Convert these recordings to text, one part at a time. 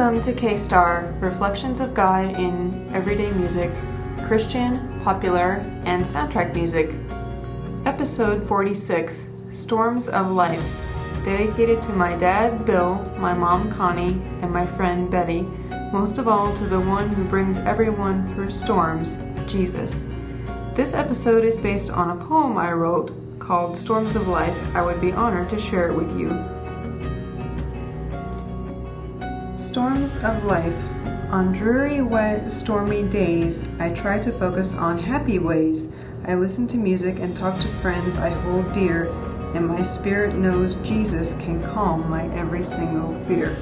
Welcome to K Star Reflections of God in Everyday Music, Christian, Popular, and Soundtrack Music. Episode 46 Storms of Life, dedicated to my dad, Bill, my mom, Connie, and my friend, Betty, most of all to the one who brings everyone through storms, Jesus. This episode is based on a poem I wrote called Storms of Life. I would be honored to share it with you. Storms of life. On dreary, wet, stormy days, I try to focus on happy ways. I listen to music and talk to friends I hold dear, and my spirit knows Jesus can calm my every single fear.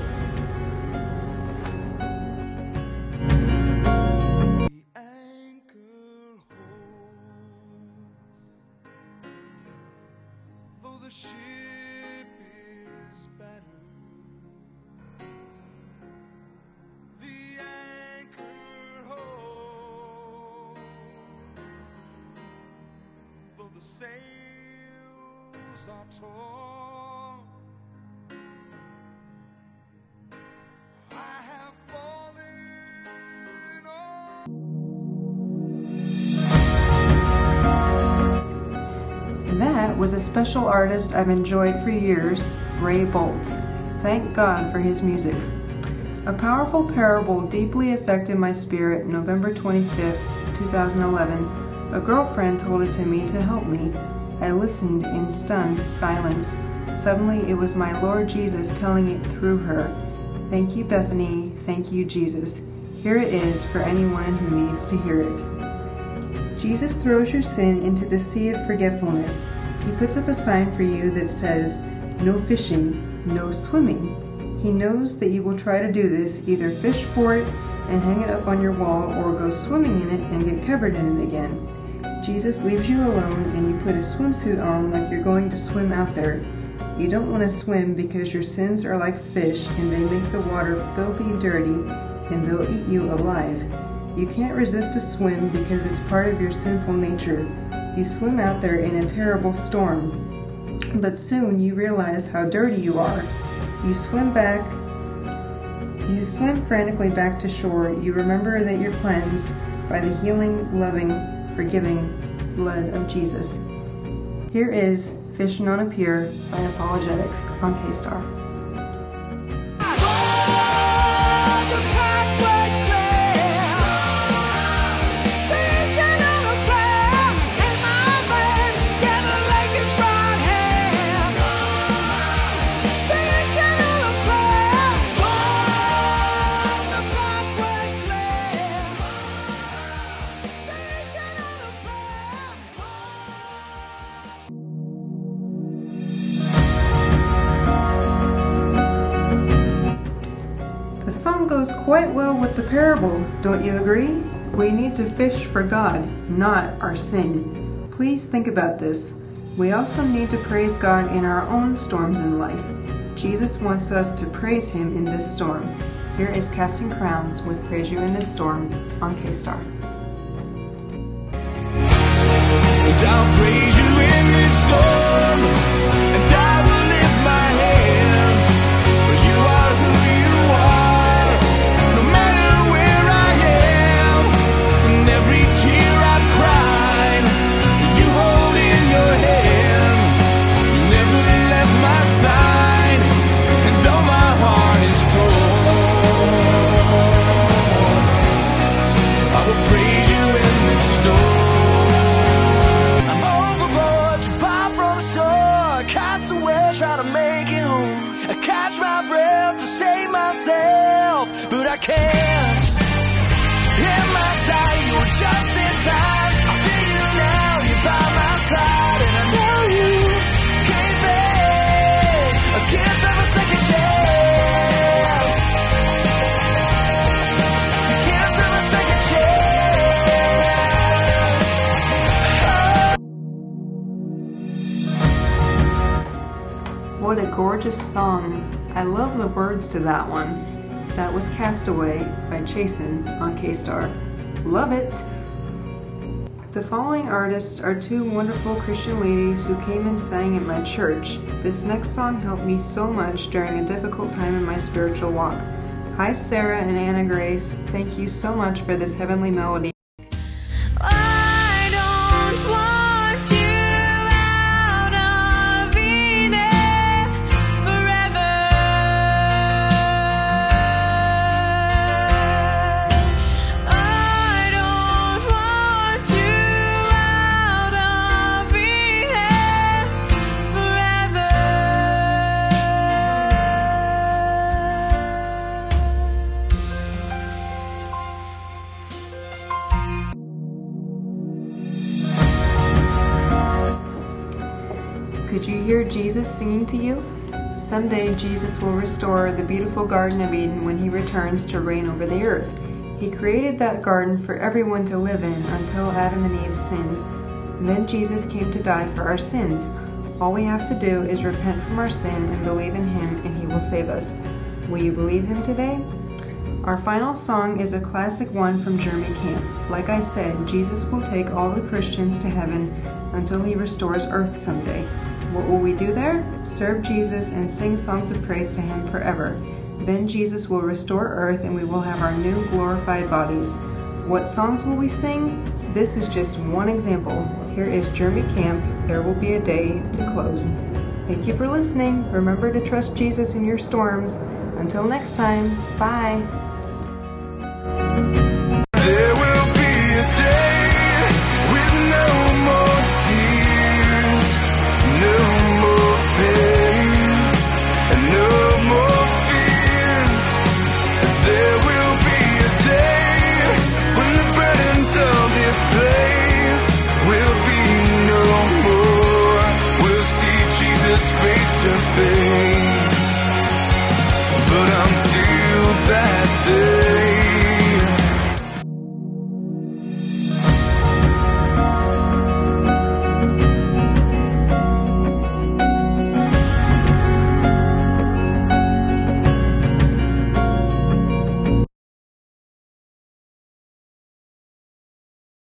That was a special artist I've enjoyed for years, Ray Boltz. Thank God for his music. A powerful parable deeply affected my spirit November 25th, 2011. A girlfriend told it to me to help me. I listened in stunned silence. Suddenly, it was my Lord Jesus telling it through her. Thank you, Bethany. Thank you, Jesus. Here it is for anyone who needs to hear it. Jesus throws your sin into the sea of forgetfulness. He puts up a sign for you that says, No fishing, no swimming. He knows that you will try to do this, either fish for it and hang it up on your wall, or go swimming in it and get covered in it again. Jesus leaves you alone and you put a swimsuit on like you're going to swim out there. You don't want to swim because your sins are like fish and they make the water filthy and dirty and they'll eat you alive. You can't resist a swim because it's part of your sinful nature. You swim out there in a terrible storm. But soon you realize how dirty you are. You swim back. You swim frantically back to shore. You remember that you're cleansed by the healing, loving, forgiving blood of Jesus. Here is Fishing on a Pier by Apologetics on K quite well with the parable, don't you agree? We need to fish for God, not our sin. Please think about this. We also need to praise God in our own storms in life. Jesus wants us to praise Him in this storm. Here is Casting Crowns with Praise You in This Storm on K Star. I'll praise you in this storm, gorgeous song. I love the words to that one. That was Castaway by Chasen on K Star. Love it! The following artists are two wonderful Christian ladies who came and sang at my church. This next song helped me so much during a difficult time in my spiritual walk. Hi, Sarah and Anna Grace. Thank you so much for this heavenly melody. Hear Jesus singing to you? Someday Jesus will restore the beautiful Garden of Eden when he returns to reign over the earth. He created that garden for everyone to live in until Adam and Eve sinned. Then Jesus came to die for our sins. All we have to do is repent from our sin and believe in him, and he will save us. Will you believe him today? Our final song is a classic one from Jeremy Camp. Like I said, Jesus will take all the Christians to heaven until he restores earth someday. What will we do there? Serve Jesus and sing songs of praise to him forever. Then Jesus will restore earth and we will have our new glorified bodies. What songs will we sing? This is just one example. Here is Jeremy Camp, There Will Be a Day to close. Thank you for listening. Remember to trust Jesus in your storms. Until next time, bye.